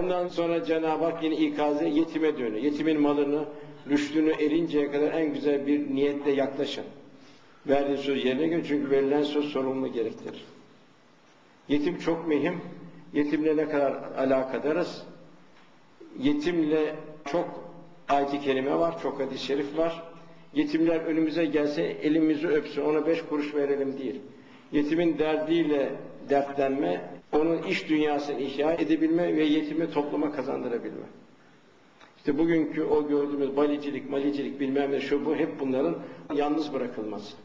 Ondan sonra Cenab-ı Hak yine ikazı yetime dönüyor. Yetimin malını, rüştünü erinceye kadar en güzel bir niyetle yaklaşın. Verdiği söz yerine göre çünkü verilen söz sorumluluğu gerektirir. Yetim çok mühim. Yetimle ne kadar alakadarız? Yetimle çok ayet-i kerime var, çok hadis-i şerif var. Yetimler önümüze gelse elimizi öpsün, ona beş kuruş verelim değil. Yetimin derdiyle dertlenme, onun iş dünyasını ihya edebilme ve yetimi topluma kazandırabilme. İşte bugünkü o gördüğümüz balicilik, malicilik bilmem ne şu bu hep bunların yalnız bırakılması.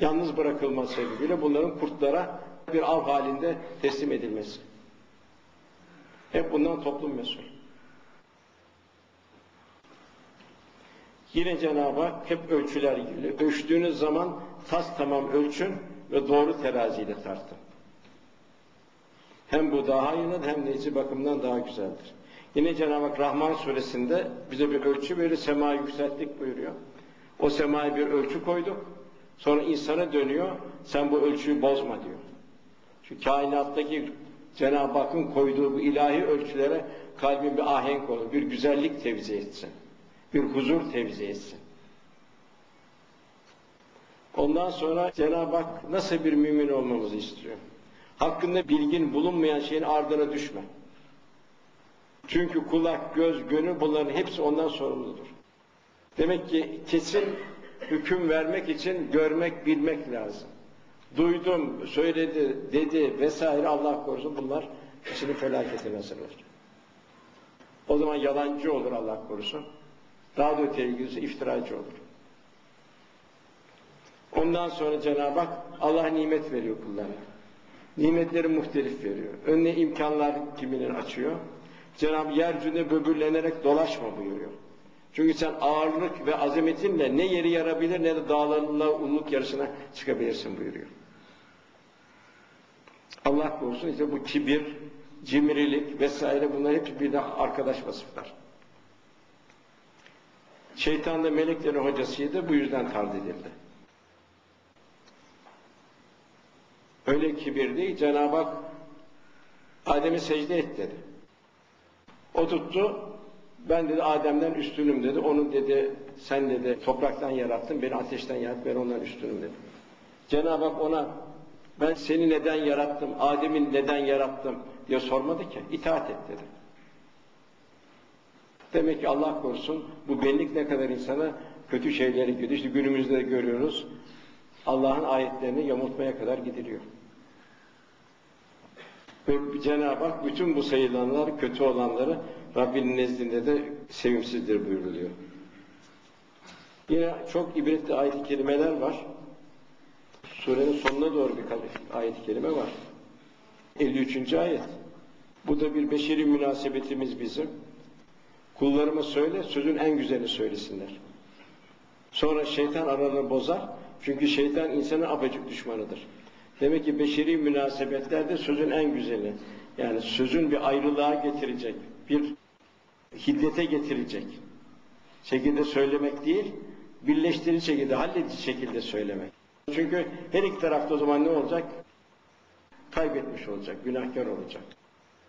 Yalnız bırakılması sebebiyle bunların kurtlara bir av halinde teslim edilmesi. Hep bundan toplum mesul. Yine Cenab-ı Hak hep ölçüler ilgili. Ölçtüğünüz zaman tas tamam ölçün ve doğru teraziyle tartın. Hem bu daha hayırlı hem neyse bakımdan daha güzeldir. Yine Cenab-ı Hak Rahman suresinde bize bir ölçü verir, sema yükselttik buyuruyor. O semaya bir ölçü koyduk. Sonra insana dönüyor, sen bu ölçüyü bozma diyor. Şu kainattaki Cenab-ı Hakk'ın koyduğu bu ilahi ölçülere kalbin bir ahenk olur, bir güzellik tevzi etsin, bir huzur tevzi etsin. Ondan sonra Cenab-ı Hak nasıl bir mümin olmamızı istiyor? Hakkında bilgin bulunmayan şeyin ardına düşme. Çünkü kulak, göz, gönül bunların hepsi ondan sorumludur. Demek ki kesin hüküm vermek için görmek, bilmek lazım. Duydum, söyledi, dedi vesaire Allah korusun bunlar kişinin felaketine hazırlar. O zaman yalancı olur Allah korusun. Daha da öteye gidiyorsa iftiracı olur. Ondan sonra Cenab-ı Hak Allah nimet veriyor kullarına. Nimetleri muhtelif veriyor. Önüne imkanlar kiminin açıyor. Cenab-ı yeryüzünde böbürlenerek dolaşma buyuruyor. Çünkü sen ağırlık ve azametinle ne yeri yarabilir ne de dağlarla unluk yarışına çıkabilirsin buyuruyor. Allah korusun işte bu kibir, cimrilik vesaire bunlar hep birbirine arkadaş vasıflar. Şeytan da meleklerin hocasıydı bu yüzden tard edildi. Öyle kibir Cenab-ı Hak Adem'e secde et dedi. O tuttu, ben dedi Adem'den üstünüm dedi, onu dedi sen dedi topraktan yarattın, beni ateşten yarattın, ben ondan üstünüm dedi. Cenab-ı Hak ona ben seni neden yarattım, Adem'in neden yarattım diye sormadı ki, itaat et dedi. Demek ki Allah korusun bu benlik ne kadar insana kötü şeyleri gidiyor. İşte günümüzde de görüyoruz. Allah'ın ayetlerini yamultmaya kadar gidiliyor. Cenab-ı Hak bütün bu sayılanlar, kötü olanları Rabbinin nezdinde de sevimsizdir buyuruluyor. Yine çok ibretli ayet-i kerimeler var. Surenin sonuna doğru bir ayet-i kerime var. 53. ayet. Bu da bir beşeri münasebetimiz bizim. Kullarıma söyle, sözün en güzelini söylesinler. Sonra şeytan aralarını bozar. Çünkü şeytan insanın apacık düşmanıdır. Demek ki beşeri münasebetlerde sözün en güzeli. Yani sözün bir ayrılığa getirecek, bir hiddete getirecek şekilde söylemek değil, birleştirici şekilde, halledici şekilde söylemek. Çünkü her iki tarafta o zaman ne olacak? Kaybetmiş olacak, günahkar olacak.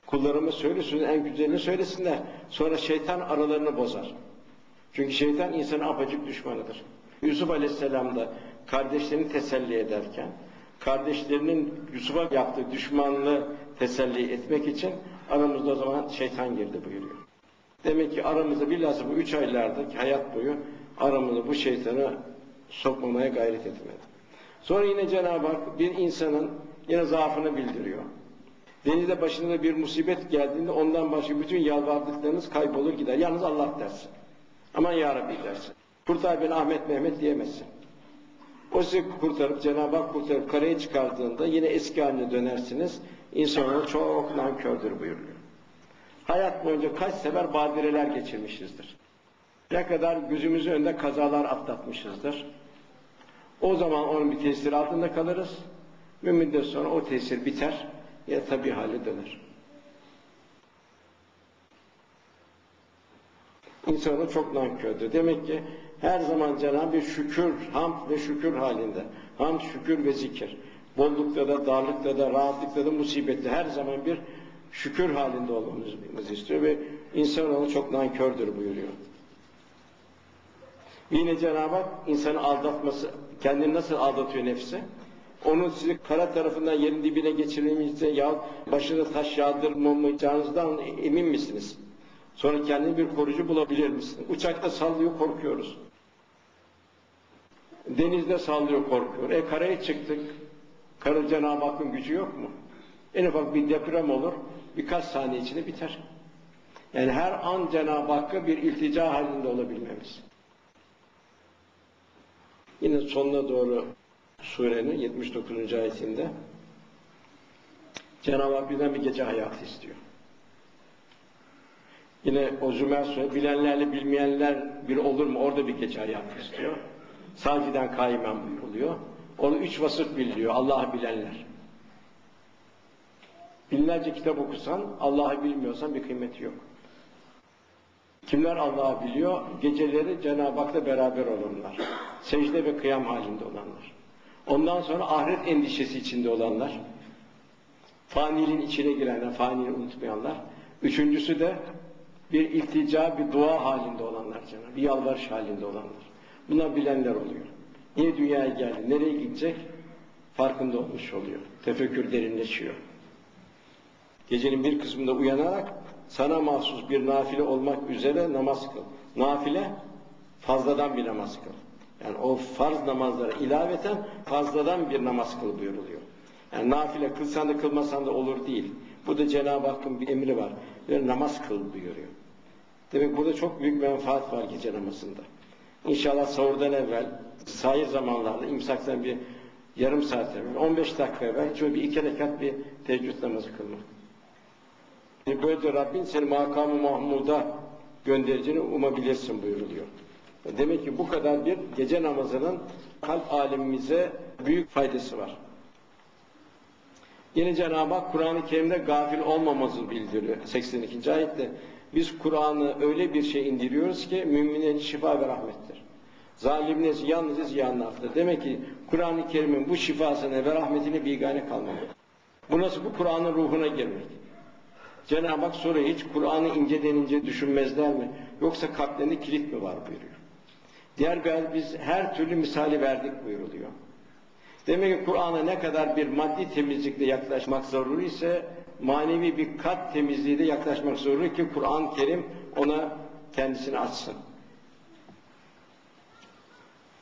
Kullarımız söylesin, en güzelini söylesinler. Sonra şeytan aralarını bozar. Çünkü şeytan insanın apacık düşmanıdır. Yusuf Aleyhisselam da kardeşlerini teselli ederken, kardeşlerinin Yusuf'a yaptığı düşmanlığı teselli etmek için aramızda o zaman şeytan girdi buyuruyor. Demek ki aramızda bilhassa bu üç aylardaki hayat boyu aramızda bu şeytanı sokmamaya gayret etmedi. Sonra yine Cenab-ı Hak bir insanın yine zaafını bildiriyor. Denizde başına bir musibet geldiğinde ondan başka bütün yalvardıklarınız kaybolur gider. Yalnız Allah dersin. Aman ya Rabbi dersin. Kurtar beni Ahmet Mehmet diyemezsin. O sizi kurtarıp Cenab-ı Hak kurtarıp karaya çıkardığında yine eski haline dönersiniz. İnsanoğlu çok nankördür buyuruyor. Hayat boyunca kaç sefer badireler geçirmişizdir. Ne kadar gözümüzün önünde kazalar atlatmışızdır. O zaman onun bir tesiri altında kalırız. Bir müddet sonra o tesir biter ya tabi hale döner. İnsanı çok nankördür. Demek ki her zaman Cenab-ı şükür, hamd ve şükür halinde. Hamd, şükür ve zikir. Bollukta da, darlıkta da, rahatlıkta da, musibette her zaman bir şükür halinde olmamızı istiyor ve insanoğlu çok nankördür buyuruyor. Yine Cenab-ı Hak insanı aldatması, kendini nasıl aldatıyor nefsi? Onu sizi kara tarafından yerin dibine geçirmemizde ya başına taş yağdırmamayacağınızdan emin misiniz? Sonra kendini bir koruyucu bulabilir misin? Uçakta sallıyor korkuyoruz. Denizde sallıyor korkuyor. E karaya çıktık. Kara Cenab-ı Hakk'ın gücü yok mu? En ufak bir deprem olur, birkaç saniye içinde biter. Yani her an Cenab-ı Hakk'a bir iltica halinde olabilmemiz. Yine sonuna doğru surenin 79. ayetinde Cenab-ı Hak bir gece hayatı istiyor. Yine o Zümer Suresi, bilenlerle bilmeyenler bir olur mu? Orada bir gece hayatı istiyor. Saciden kaimen buyuruluyor. Onu üç vasıf bililiyor, Allah'ı bilenler. Binlerce kitap okusan, Allah'ı bilmiyorsan bir kıymeti yok. Kimler Allah'ı biliyor? Geceleri Cenab-ı Hak'la beraber olanlar. Secde ve kıyam halinde olanlar. Ondan sonra ahiret endişesi içinde olanlar. Faniliğin içine girenler, faniliği unutmayanlar. Üçüncüsü de bir iltica, bir dua halinde olanlar Cenab-ı Bir yalvarış halinde olanlar. Bunlar bilenler oluyor. Niye dünyaya geldi, nereye gidecek? Farkında olmuş oluyor. Tefekkür derinleşiyor. Gecenin bir kısmında uyanarak sana mahsus bir nafile olmak üzere namaz kıl. Nafile fazladan bir namaz kıl. Yani o farz namazlara ilaveten fazladan bir namaz kıl buyuruluyor. Yani nafile kılsan da kılmasan da olur değil. Bu da Cenab-ı Hakk'ın bir emri var. Bir namaz kıl buyuruyor. Demek burada çok büyük menfaat var gece namazında. İnşallah sahurdan evvel, sahir zamanlarda, imsaktan bir yarım saat evvel, 15 dakika evvel, şöyle bir iki rekat bir teheccüd namazı kılmak. Böylece Rabbin seni makamı Mahmud'a göndereceğini umabilirsin buyuruluyor. Demek ki bu kadar bir gece namazının kalp alemimize büyük faydası var. Yine Cenab-ı Hak Kur'an-ı Kerim'de gafil olmamızı bildiriyor 82. ayette. Biz Kur'an'ı öyle bir şey indiriyoruz ki müminlerin şifa ve rahmettir. Zalimler yalnızca ziyanlardır. Demek ki Kur'an-ı Kerim'in bu şifasına ve rahmetine bigane kalmamak. Bu nasıl? Bu Kur'an'ın ruhuna girmek. Cenab-ı Hak soruyor hiç Kur'an'ı inceden ince düşünmezler mi? Yoksa kalplerinde kilit mi var buyuruyor. Diğer bir biz her türlü misali verdik buyuruluyor. Demek ki Kur'an'a ne kadar bir maddi temizlikle yaklaşmak zaruri ise manevi bir kat temizliği de yaklaşmak zorunda ki Kur'an-ı Kerim ona kendisini açsın.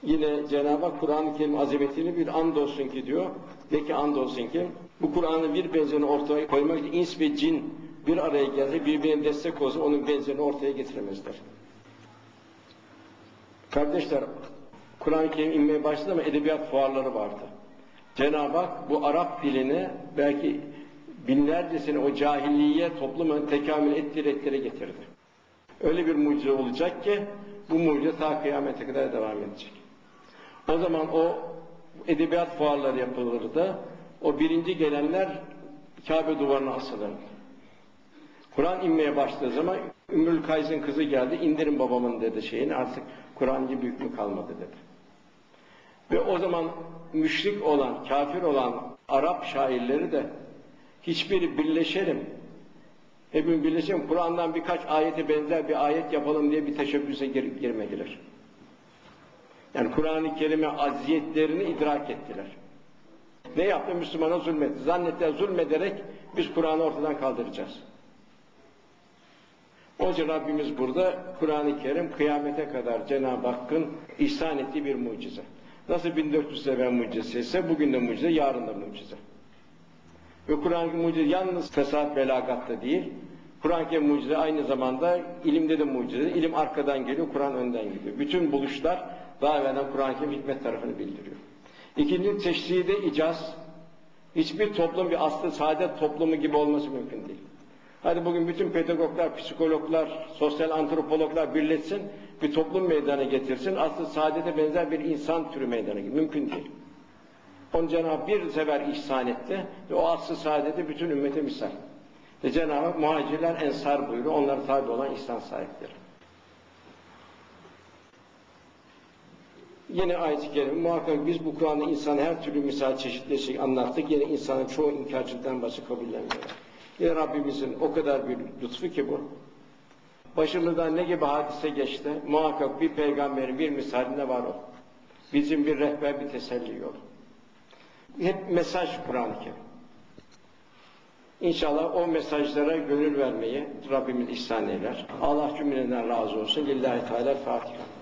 Yine Cenab-ı Hak Kur'an-ı Kerim azametini bir and olsun ki diyor. De ki and olsun ki bu Kur'an'ın bir benzerini ortaya koymak için ins ve cin bir araya gelse birbirine destek olsa onun benzerini ortaya getiremezler. Kardeşler Kur'an-ı Kerim inmeye başladı ama edebiyat fuarları vardı. Cenab-ı Hak bu Arap dilini belki binlercesini o cahiliye toplumu tekamül ettireklere getirdi. Öyle bir mucize olacak ki bu mucize ta kıyamete kadar devam edecek. O zaman o edebiyat fuarları yapılırdı. O birinci gelenler Kabe duvarına asılırdı. Kur'an inmeye başladığı zaman Ümmül Kays'ın kızı geldi, indirin babamın dedi şeyini artık Kur'ancı büyük mü kalmadı dedi. Ve o zaman müşrik olan, kafir olan Arap şairleri de hiçbiri birleşelim, hepimiz birleşelim, Kur'an'dan birkaç ayete benzer bir ayet yapalım diye bir teşebbüse gir girmediler. Yani Kur'an-ı Kerim'e aziyetlerini idrak ettiler. Ne yaptı? Müslümana zulmetti. Zannettiler zulmederek biz Kur'an'ı ortadan kaldıracağız. Onun için Rabbimiz burada Kur'an-ı Kerim kıyamete kadar Cenab-ı Hakk'ın ihsan ettiği bir mucize. Nasıl 1400 sene mucize ise bugün de mucize, yarın da mucize. Ve Kur'an-ı mucize yalnız fesat belagatta değil, Kur'an-ı mucize aynı zamanda ilimde de mucize. İlim arkadan geliyor, Kur'an önden gidiyor. Bütün buluşlar daha evvelden Kur'an-ı hikmet tarafını bildiriyor. İkinci teşride icaz. Hiçbir toplum bir aslı saadet toplumu gibi olması mümkün değil. Hadi bugün bütün pedagoglar, psikologlar, sosyal antropologlar birleşsin, bir toplum meydana getirsin, aslı saadete benzer bir insan türü meydana getirsin. Mümkün değil. Onu Cenab-ı bir sefer ihsan etti ve o aslı saadeti bütün ümmete misal. Ve Cenab-ı muhacirler ensar buyuruyor, onlara tabi olan ihsan sahipleri. Yine ayet-i kerime muhakkak biz bu Kur'an'da insan her türlü misal çeşitli şey anlattık. Yine insanın çoğu inkarcılıktan başka kabullenmiyor. Ya Rabbimizin o kadar bir lütfu ki bu. Başımızdan ne gibi hadise geçti? Muhakkak bir peygamberin bir misalinde var o. Bizim bir rehber, bir teselli yolu. Hep mesaj Kur'an-ı. İnşallah o mesajlara gönül vermeyi Rabbimiz ihsan eyler. Allah cümleden razı olsun. Lillahi Teala Fatiha.